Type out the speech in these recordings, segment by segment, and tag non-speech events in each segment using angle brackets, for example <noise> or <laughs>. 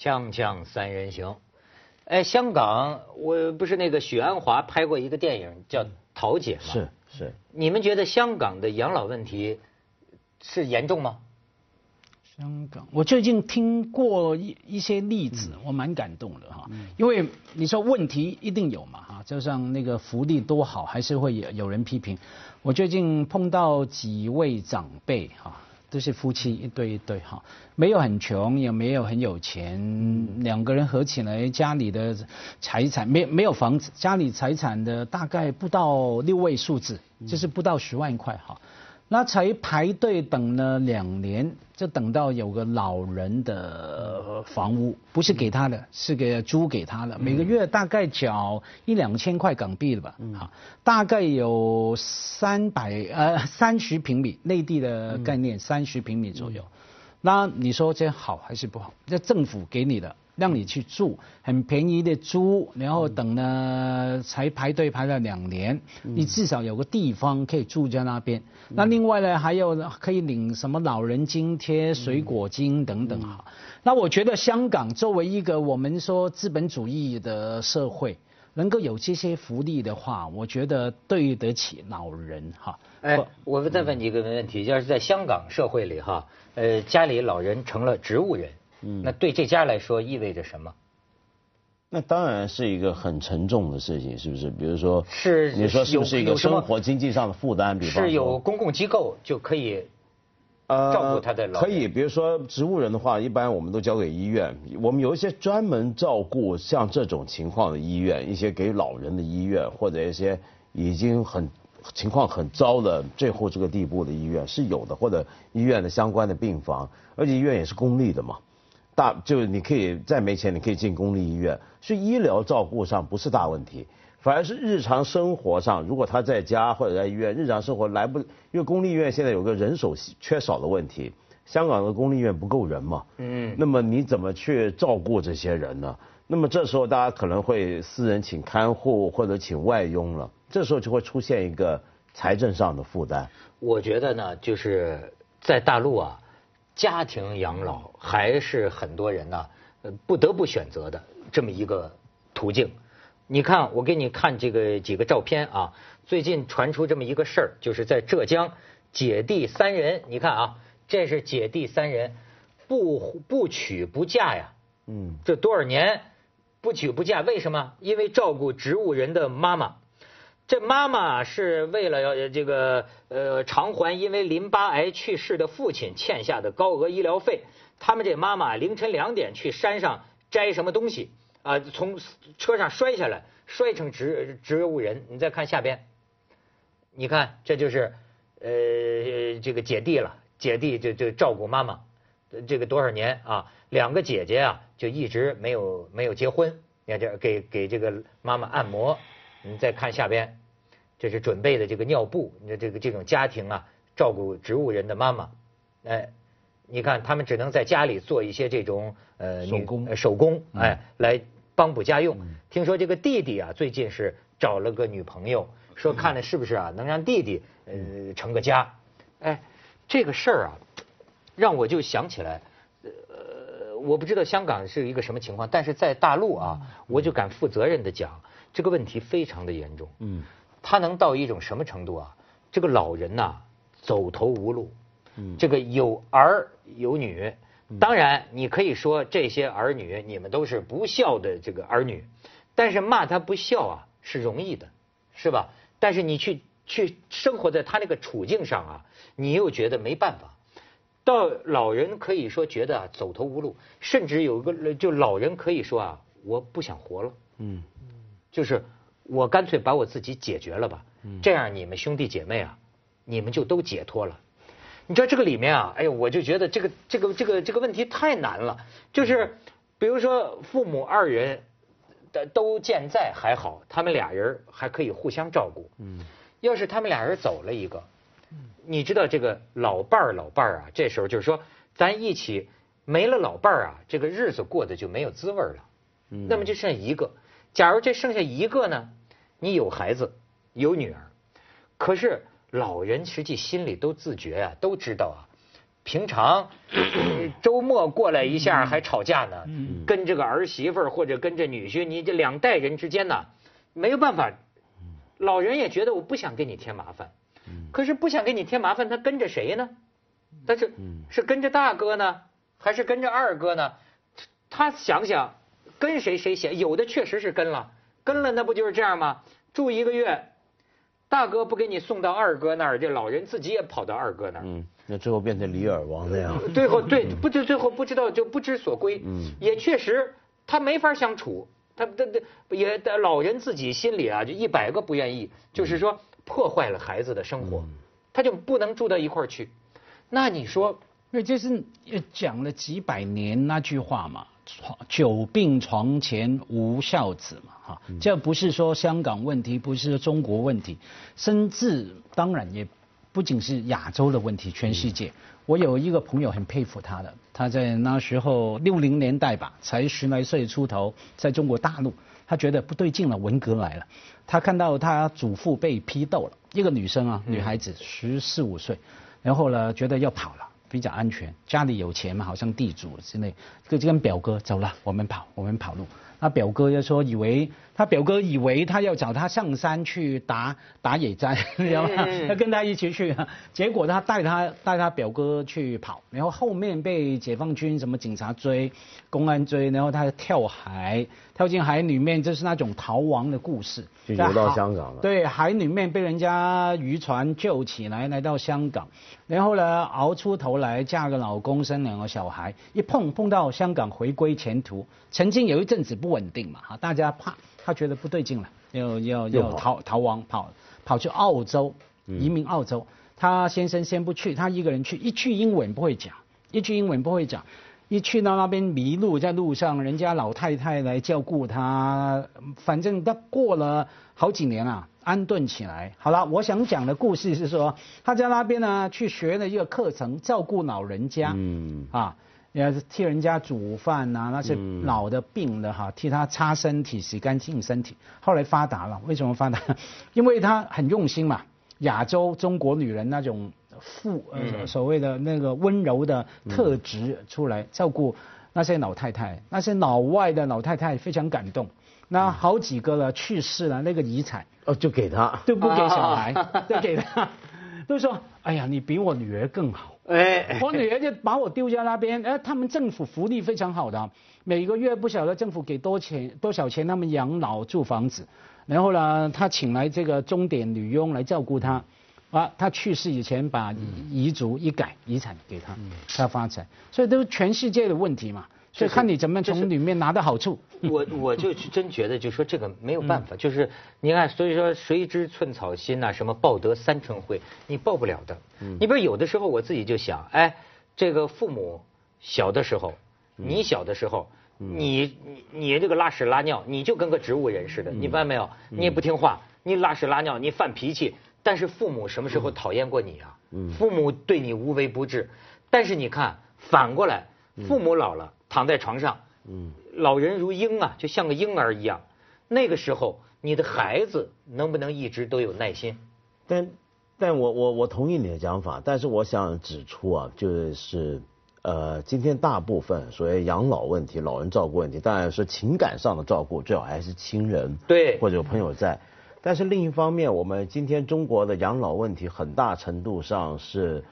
锵锵三人行，哎，香港我不是那个许鞍华拍过一个电影叫《桃姐》吗？是是。你们觉得香港的养老问题是严重吗？香港，我最近听过一一些例子，我蛮感动的哈。因为你说问题一定有嘛哈，就像那个福利多好，还是会有有人批评。我最近碰到几位长辈哈，都是夫妻一对一对哈，没有很穷，也没有很有钱，两个人合起来家里的财产没没有房子，家里财产的大概不到六位数字，就是不到十万块哈。那才排队等了两年，就等到有个老人的房屋，不是给他的，是给租给他的，每个月大概缴一两千块港币了吧，啊，大概有三百呃三十平米，内地的概念三十平米左右。那你说这好还是不好？这政府给你的。让你去住很便宜的租，然后等呢才排队排了两年，你至少有个地方可以住在那边。那另外呢，还有可以领什么老人津贴、水果金等等哈。那我觉得香港作为一个我们说资本主义的社会，能够有这些福利的话，我觉得对得起老人哈。哎，我再问你一个问题，要是在香港社会里哈，呃，家里老人成了植物人。嗯，那对这家来说意味着什么？那当然是一个很沉重的事情，是不是？比如说，是你说是不是一个生活经济上的负担？比方是有公共机构就可以照顾他的老可以，比如说植物人的话，一般我们都交给医院。我们有一些专门照顾像这种情况的医院，一些给老人的医院，或者一些已经很情况很糟的最后这个地步的医院是有的，或者医院的相关的病房，而且医院也是公立的嘛。大就你可以再没钱，你可以进公立医院，所以医疗照顾上不是大问题，反而是日常生活上，如果他在家或者在医院，日常生活来不，因为公立医院现在有个人手缺少的问题，香港的公立医院不够人嘛，嗯，那么你怎么去照顾这些人呢？那么这时候大家可能会私人请看护或者请外佣了，这时候就会出现一个财政上的负担。我觉得呢，就是在大陆啊。家庭养老还是很多人呢，呃，不得不选择的这么一个途径。你看，我给你看这个几个照片啊。最近传出这么一个事儿，就是在浙江，姐弟三人，你看啊，这是姐弟三人，不不娶不嫁呀。嗯。这多少年不娶不嫁？为什么？因为照顾植物人的妈妈。这妈妈是为了要这个呃偿还因为淋巴癌去世的父亲欠下的高额医疗费，他们这妈妈凌晨两点去山上摘什么东西啊，从车上摔下来，摔成植植物人。你再看下边，你看这就是呃这个姐弟了，姐弟就就照顾妈妈，这个多少年啊，两个姐姐啊就一直没有没有结婚，你看这给给这个妈妈按摩。你再看下边。这是准备的这个尿布，你这个这种家庭啊，照顾植物人的妈妈，哎，你看他们只能在家里做一些这种呃手工手工，哎，来帮补家用。听说这个弟弟啊，最近是找了个女朋友，说看了是不是啊，能让弟弟呃成个家。哎，这个事儿啊，让我就想起来，呃，我不知道香港是一个什么情况，但是在大陆啊，我就敢负责任的讲，这个问题非常的严重。嗯。他能到一种什么程度啊？这个老人呐，走投无路，嗯这个有儿有女，当然你可以说这些儿女你们都是不孝的这个儿女，但是骂他不孝啊是容易的，是吧？但是你去去生活在他那个处境上啊，你又觉得没办法。到老人可以说觉得走投无路，甚至有个就老人可以说啊，我不想活了，嗯，就是。我干脆把我自己解决了吧，这样你们兄弟姐妹啊，你们就都解脱了。你知道这个里面啊，哎呦，我就觉得这个这个这个这个问题太难了。就是比如说父母二人的都健在还好，他们俩人还可以互相照顾。嗯，要是他们俩人走了一个，你知道这个老伴儿老伴儿啊，这时候就是说咱一起没了老伴儿啊，这个日子过得就没有滋味了。嗯，那么就剩一个，假如这剩下一个呢？你有孩子，有女儿，可是老人实际心里都自觉啊，都知道啊，平常 <coughs> 周末过来一下还吵架呢，跟这个儿媳妇儿或者跟这女婿，你这两代人之间呢，没有办法。老人也觉得我不想给你添麻烦，可是不想给你添麻烦，他跟着谁呢？但是是跟着大哥呢，还是跟着二哥呢？他想想，跟谁谁嫌，有的确实是跟了，跟了那不就是这样吗？住一个月，大哥不给你送到二哥那儿，这老人自己也跑到二哥那儿。嗯，那最后变成李尔王那样。最后对，不就最后不知道就不知所归。嗯，也确实他没法相处，他他他也老人自己心里啊，就一百个不愿意，就是说破坏了孩子的生活，他就不能住到一块儿去。那你说，那就是讲了几百年那句话嘛。久病床前无孝子嘛，哈，这不是说香港问题，不是中国问题，甚至当然也不仅是亚洲的问题，全世界。我有一个朋友很佩服他的，他在那时候六零年代吧，才十来岁出头，在中国大陆，他觉得不对劲了，文革来了，他看到他祖父被批斗了，一个女生啊，女孩子十四五岁，然后呢，觉得要跑了。比较安全，家里有钱嘛，好像地主之类，就跟表哥走了，我们跑，我们跑路。那表哥就说以为。他表哥以为他要找他上山去打打野战，<laughs> 知道吗？要跟他一起去，结果他带他带他表哥去跑，然后后面被解放军什么警察追，公安追，然后他跳海，跳进海里面，就是那种逃亡的故事。就游到香港了。对，海里面被人家渔船救起来，来到香港，然后呢熬出头来，嫁个老公，生两个小孩，一碰碰到香港回归前途，曾经有一阵子不稳定嘛，哈，大家怕。他觉得不对劲了，要要要逃逃亡，跑跑去澳洲移民澳洲。他先生先不去，他一个人去，一句英文不会讲，一句英文不会讲，一去到那边迷路在路上，人家老太太来照顾他，反正他过了好几年啊，安顿起来。好了，我想讲的故事是说，他在那边呢去学了一个课程，照顾老人家，嗯啊。要是替人家煮饭呐，那些老的病的哈，替他擦身体、洗干净身体。后来发达了，为什么发达？<laughs> 因为他很用心嘛。亚洲中国女人那种富呃所谓的那个温柔的特质出来，照顾那些老太太，那些老外的老太太非常感动。那好几个了去世了，那个遗产哦就给他，都不给小孩，<laughs> 都给他，都说哎呀，你比我女儿更好。哎，我女儿就把我丢在那边。哎，他们政府福利非常好的，每个月不晓得政府给多钱多少钱，他们养老住房子。然后呢，他请来这个钟点女佣来照顾他。啊，他去世以前把遗嘱一改，遗产给他，他发财。所以都是全世界的问题嘛。所以看你怎么从里面拿到好处。我我就真觉得，就说这个没有办法，就是你看，所以说谁知寸草心呐，什么报得三春晖，你报不了的。你比如有的时候我自己就想，哎，这个父母小的时候，你小的时候，你你你这个拉屎拉尿，你就跟个植物人似的，你发现没有？你也不听话，你拉屎拉尿，你犯脾气，但是父母什么时候讨厌过你啊？父母对你无微不至，但是你看反过来，父母老了。躺在床上，嗯，老人如婴啊，就像个婴儿一样。那个时候，你的孩子能不能一直都有耐心？但，但我我我同意你的讲法，但是我想指出啊，就是呃，今天大部分所谓养老问题、老人照顾问题，当然是情感上的照顾，最好还是亲人对或者有朋友在。但是另一方面，我们今天中国的养老问题很大程度上是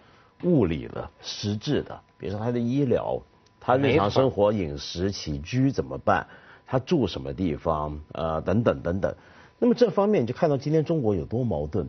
物理的、实质的，比如说他的医疗。他日常生活饮食起居怎么办？他住什么地方？呃，等等等等。那么这方面你就看到今天中国有多矛盾。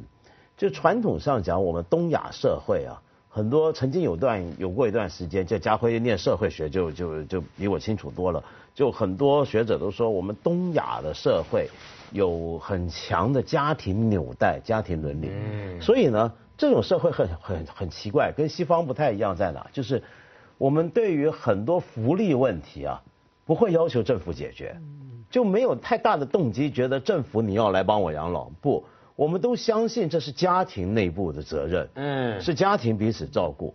就传统上讲，我们东亚社会啊，很多曾经有段有过一段时间，就家辉念社会学就就就比我清楚多了。就很多学者都说，我们东亚的社会有很强的家庭纽带、家庭伦理。嗯。所以呢，这种社会很很很奇怪，跟西方不太一样在哪？就是。我们对于很多福利问题啊，不会要求政府解决，就没有太大的动机，觉得政府你要来帮我养老。不，我们都相信这是家庭内部的责任，嗯，是家庭彼此照顾。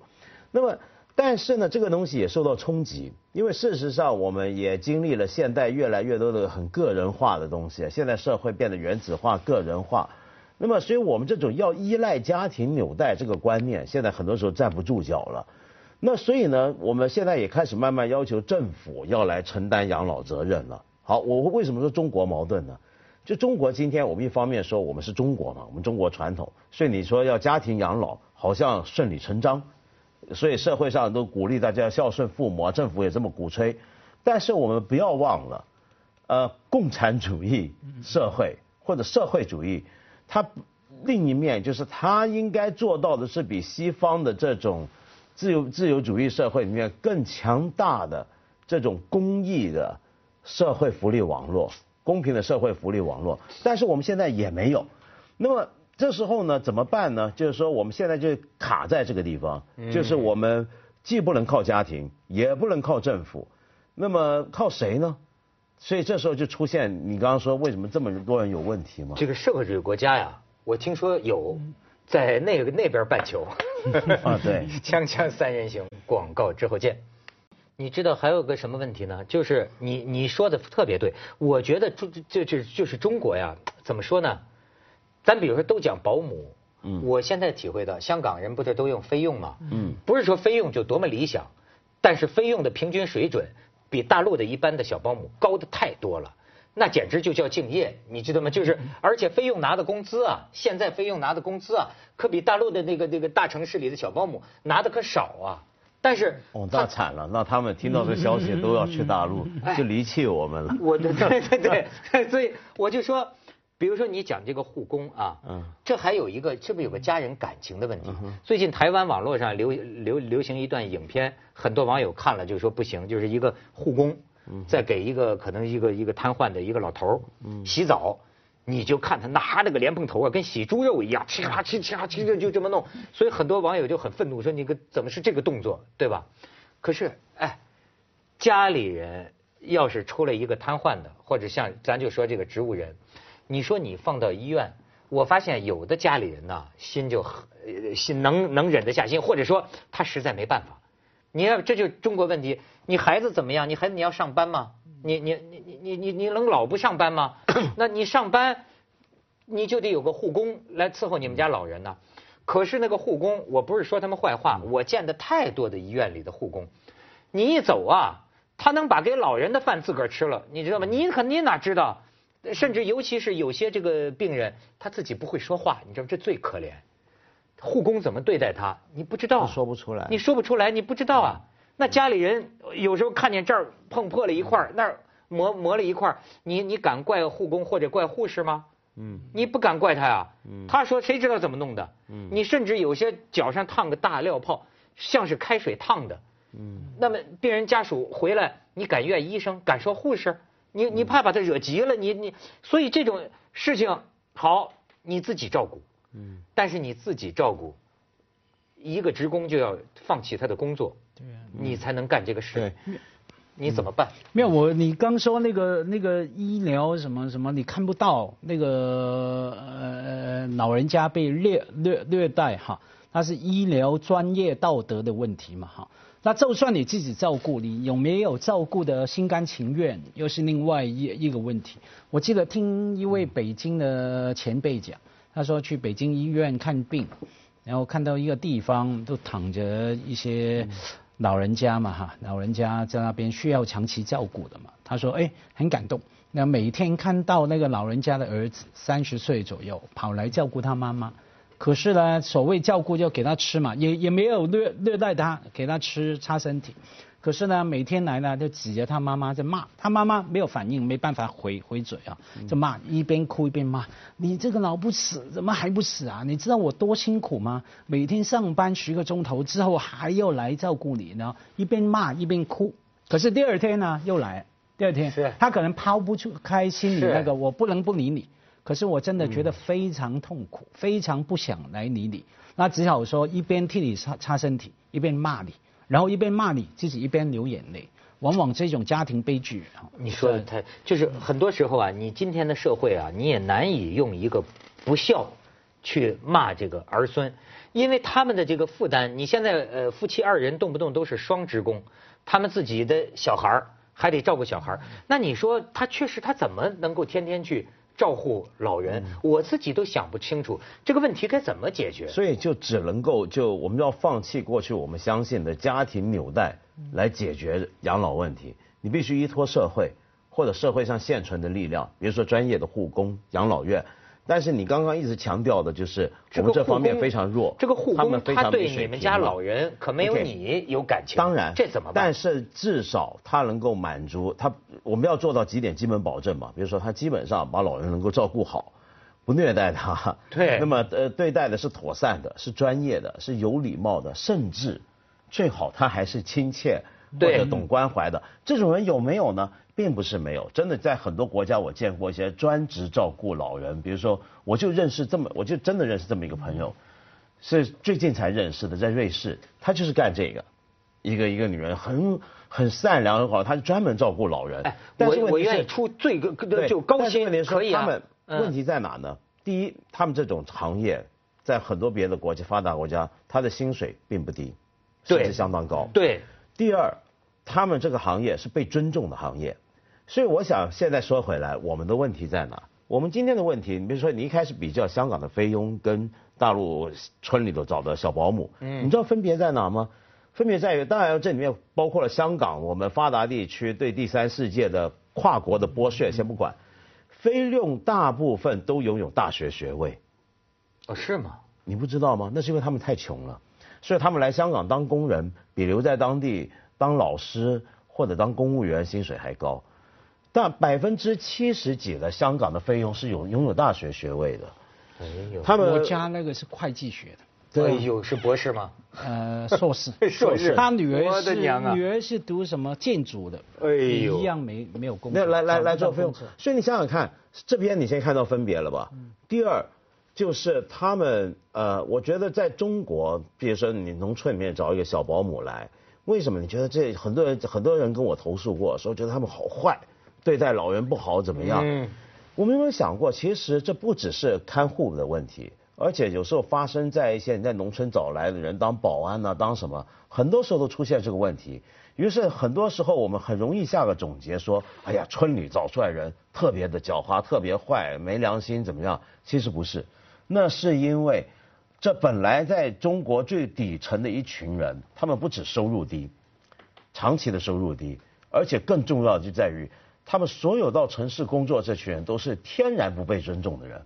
那么，但是呢，这个东西也受到冲击，因为事实上我们也经历了现代越来越多的很个人化的东西，现在社会变得原子化、个人化。那么，所以我们这种要依赖家庭纽带这个观念，现在很多时候站不住脚了。那所以呢，我们现在也开始慢慢要求政府要来承担养老责任了。好，我为什么说中国矛盾呢？就中国今天，我们一方面说我们是中国嘛，我们中国传统，所以你说要家庭养老，好像顺理成章，所以社会上都鼓励大家孝顺父母，政府也这么鼓吹。但是我们不要忘了，呃，共产主义社会或者社会主义，它另一面就是它应该做到的是比西方的这种自由自由主义社会里面更强大的这种公益的社会福利网络。公平的社会福利网络，但是我们现在也没有。那么这时候呢，怎么办呢？就是说我们现在就卡在这个地方，就是我们既不能靠家庭，也不能靠政府，那么靠谁呢？所以这时候就出现你刚刚说为什么这么多人有问题吗？这个社会主义国家呀，我听说有在那个那边半球。啊，对，<laughs> 锵锵三人行，广告之后见。你知道还有个什么问题呢？就是你你说的特别对，我觉得中就就就是中国呀，怎么说呢？咱比如说都讲保姆，嗯，我现在体会到香港人不是都用菲佣吗？嗯，不是说菲佣就多么理想，但是菲佣的平均水准比大陆的一般的小保姆高的太多了，那简直就叫敬业，你知道吗？就是而且菲佣拿的工资啊，现在菲佣拿的工资啊，可比大陆的那个那个大城市里的小保姆拿的可少啊。但是哦，那惨了，那他们听到这消息都要去大陆，就离弃我们了。我对对对对，所以我就说，比如说你讲这个护工啊，嗯，这还有一个是不是有个家人感情的问题？最近台湾网络上流流流行一段影片，很多网友看了就说不行，就是一个护工在给一个可能一个一个瘫痪的一个老头洗澡。你就看他拿着个莲蓬头啊，跟洗猪肉一样，嘁啦嘁嘁啦嘁就就这么弄，所以很多网友就很愤怒，说你个怎么是这个动作，对吧？可是，哎，家里人要是出了一个瘫痪的，或者像咱就说这个植物人，你说你放到医院，我发现有的家里人呐，心就很心能能忍得下心，或者说他实在没办法。你要这就中国问题，你孩子怎么样？你孩子你要上班吗？你你你你你你你能老不上班吗？那你上班，你就得有个护工来伺候你们家老人呢。可是那个护工，我不是说他们坏话，我见的太多的医院里的护工，你一走啊，他能把给老人的饭自个儿吃了，你知道吗？你可你哪知道？甚至尤其是有些这个病人，他自己不会说话，你知道这最可怜。护工怎么对待他？你不知道，说不出来，你说不出来，你不知道啊。那家里人有时候看见这儿碰破了一块那儿磨磨了一块你你敢怪护工或者怪护士吗？嗯，你不敢怪他呀。嗯，他说谁知道怎么弄的？嗯，你甚至有些脚上烫个大料泡，像是开水烫的。嗯，那么病人家属回来，你敢怨医生？敢说护士？你你怕把他惹急了？你你所以这种事情好你自己照顾。嗯，但是你自己照顾，一个职工就要放弃他的工作。对，你才能干这个事。对，你怎么办？没有我，你刚说那个那个医疗什么什么，你看不到那个呃老人家被虐虐虐待哈，那是医疗专业道德的问题嘛哈。那就算你自己照顾，你有没有照顾的心甘情愿，又是另外一一个问题。我记得听一位北京的前辈讲，他说去北京医院看病，然后看到一个地方都躺着一些。老人家嘛哈，老人家在那边需要长期照顾的嘛。他说，哎，很感动。那每天看到那个老人家的儿子三十岁左右跑来照顾他妈妈，可是呢，所谓照顾就给他吃嘛，也也没有虐虐待他，给他吃擦身体。可是呢，每天来呢，就指着他妈妈在骂，他妈妈没有反应，没办法回回嘴啊，就骂，一边哭一边骂，你这个老不死，怎么还不死啊？你知道我多辛苦吗？每天上班十个钟头之后还要来照顾你呢，一边骂一边哭。可是第二天呢，又来，第二天，他可能抛不出开心里那个，我不能不理你。可是我真的觉得非常痛苦，非常不想来理你，那只好说一边替你擦擦身体，一边骂你。然后一边骂你，自己一边流眼泪，往往这种家庭悲剧。你说的太，就是很多时候啊，你今天的社会啊，你也难以用一个不孝去骂这个儿孙，因为他们的这个负担，你现在呃夫妻二人动不动都是双职工，他们自己的小孩还得照顾小孩那你说他确实他怎么能够天天去照顾老人，我自己都想不清楚这个问题该怎么解决。所以就只能够就我们要放弃过去我们相信的家庭纽带来解决养老问题，你必须依托社会或者社会上现存的力量，比如说专业的护工、养老院。但是你刚刚一直强调的就是我们这方面非常弱，这个护工他对你们家老人可没有你有感情，当然这怎么办？但是至少他能够满足他，我们要做到几点基本保证嘛？比如说他基本上把老人能够照顾好，不虐待他，<laughs> 对，那么呃对待的是妥善的，是专业的，是有礼貌的，甚至最好他还是亲切或者懂关怀的，这种人有没有呢？并不是没有，真的在很多国家我见过一些专职照顾老人，比如说我就认识这么，我就真的认识这么一个朋友，是最近才认识的，在瑞士，他就是干这个，一个一个女人很很善良很好，她是专门照顾老人。哎，我我愿意出最高就高薪可以啊。他们问题在哪呢？第一，他们这种行业在很多别的国家发达国家，他的薪水并不低，甚至相当高。对。第二，他们这个行业是被尊重的行业。所以我想现在说回来，我们的问题在哪？我们今天的问题，你比如说你一开始比较香港的菲佣跟大陆村里头找的小保姆，嗯，你知道分别在哪吗？分别在于，当然这里面包括了香港我们发达地区对第三世界的跨国的剥削，先不管，菲佣大部分都拥有大学学位。哦，是吗？你不知道吗？那是因为他们太穷了，所以他们来香港当工人，比留在当地当老师或者当公务员薪水还高。但百分之七十几的香港的费用是有拥有大学学位的，哎呦，他们我家那个是会计学的，对，有是博士吗？呃，硕士，<laughs> 硕士，他女儿是女儿是读什么建筑的，哎呦，一样没没有工作，来来来做费用，所以你想想看，这边你先看到分别了吧？第二就是他们呃，我觉得在中国，比如说你农村里面找一个小保姆来，为什么？你觉得这很多人很多人跟我投诉过，说觉得他们好坏。对待老人不好怎么样？嗯，我们有没有想过，其实这不只是看护的问题，而且有时候发生在一些你在农村找来的人当保安呢，当什么，很多时候都出现这个问题。于是很多时候我们很容易下个总结说，哎呀，村里找出来人特别的狡猾，特别坏，没良心，怎么样？其实不是，那是因为这本来在中国最底层的一群人，他们不止收入低，长期的收入低，而且更重要的就在于。他们所有到城市工作这群人都是天然不被尊重的人，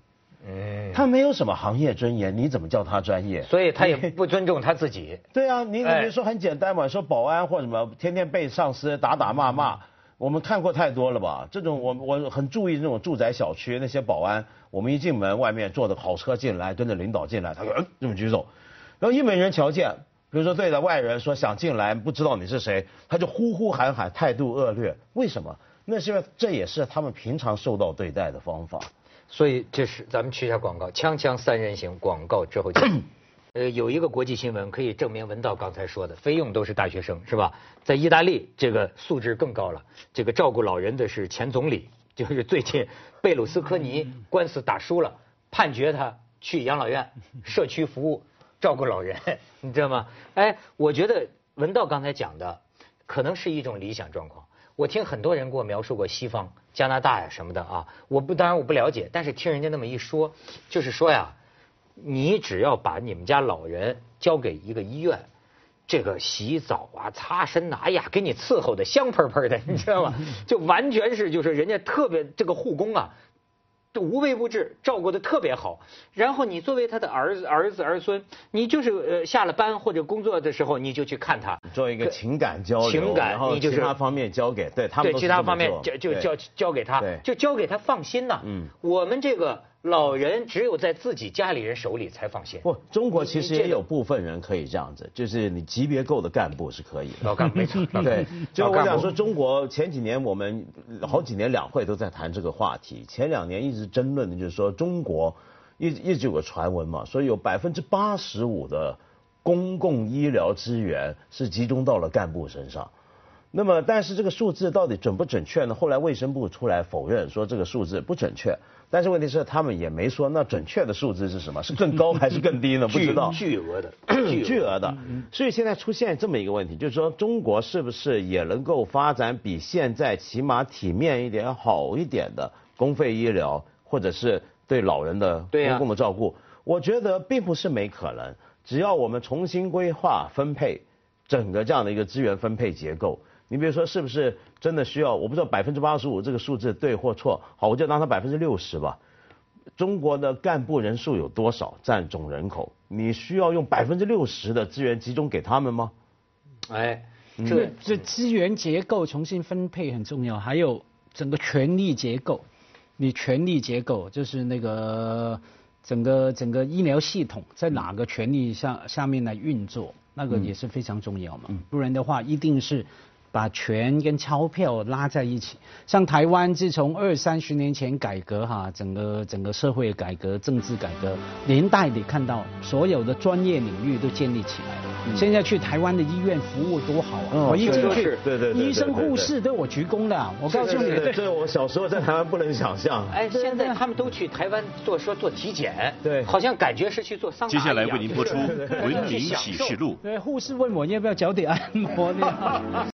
嗯，他没有什么行业尊严，你怎么叫他专业？所以他也不尊重他自己。<laughs> 对啊，你你说很简单嘛，说保安或什么，天天被上司打打骂骂，我们看过太多了吧？这种我我很注意那种住宅小区那些保安，我们一进门，外面坐着好车进来，跟着领导进来，他说嗯这么举手，然后一没人瞧见，比如说对着外人说想进来，不知道你是谁，他就呼呼喊喊，态度恶劣，为什么？那是因为这也是他们平常受到对待的方法，所以这是咱们去一下广告，锵锵三人行广告之后见。<coughs> 呃，有一个国际新闻可以证明文道刚才说的，费用都是大学生是吧？在意大利这个素质更高了，这个照顾老人的是前总理，就是最近贝鲁斯科尼官司打输了，判决他去养老院、社区服务 <laughs> 照顾老人，你知道吗？哎，我觉得文道刚才讲的可能是一种理想状况。我听很多人给我描述过西方加拿大呀什么的啊，我不当然我不了解，但是听人家那么一说，就是说呀，你只要把你们家老人交给一个医院，这个洗澡啊、擦身呐，哎呀，给你伺候的香喷喷的，你知道吗？<laughs> 就完全是就是人家特别这个护工啊。无微不至，照顾的特别好。然后你作为他的儿子、儿子儿孙，你就是呃下了班或者工作的时候，你就去看他，做一个情感交流，情感，你就其他方面交给对他们，对其他方面就就交交给他，就交给他放心呐。嗯，我们这个。老人只有在自己家里人手里才放心。不，中国其实也有部分人可以这样子，就是你级别够的干部是可以。老干部没错，<laughs> 对。就我想说，中国前几年我们好几年两会都在谈这个话题，前两年一直争论的就是说，中国一一直有个传闻嘛，说有百分之八十五的公共医疗资源是集中到了干部身上。那么，但是这个数字到底准不准确呢？后来卫生部出来否认说这个数字不准确。但是问题是，他们也没说那准确的数字是什么，是更高还是更低呢？<laughs> 不知道。巨额的，<clears throat> 巨额的。所以现在出现这么一个问题，就是说中国是不是也能够发展比现在起码体面一点、好一点的公费医疗，或者是对老人的公共的照顾，我觉得并不是没可能，只要我们重新规划分配整个这样的一个资源分配结构。你比如说，是不是真的需要？我不知道百分之八十五这个数字对或错，好，我就当它百分之六十吧。中国的干部人数有多少占总人口？你需要用百分之六十的资源集中给他们吗？哎，这个这资源结构重新分配很重要，还有整个权力结构。你权力结构就是那个整个整个医疗系统在哪个权力下下面来运作，那个也是非常重要嘛。不然的话，一定是。把权跟钞票拉在一起，像台湾自从二三十年前改革哈，整个整个社会改革、政治改革，年代你看到所有的专业领域都建立起来了。现在去台湾的医院服务多好啊！我一进去，对对医生护士都我鞠躬的。我告诉你，这我小时候在台湾不能想象。哎，现在他们都去台湾做说做体检，对，好像感觉是去做桑拿接下来为您播出 <laughs>《文明启示录》。对，护士问我要不要脚底按摩呢？<laughs>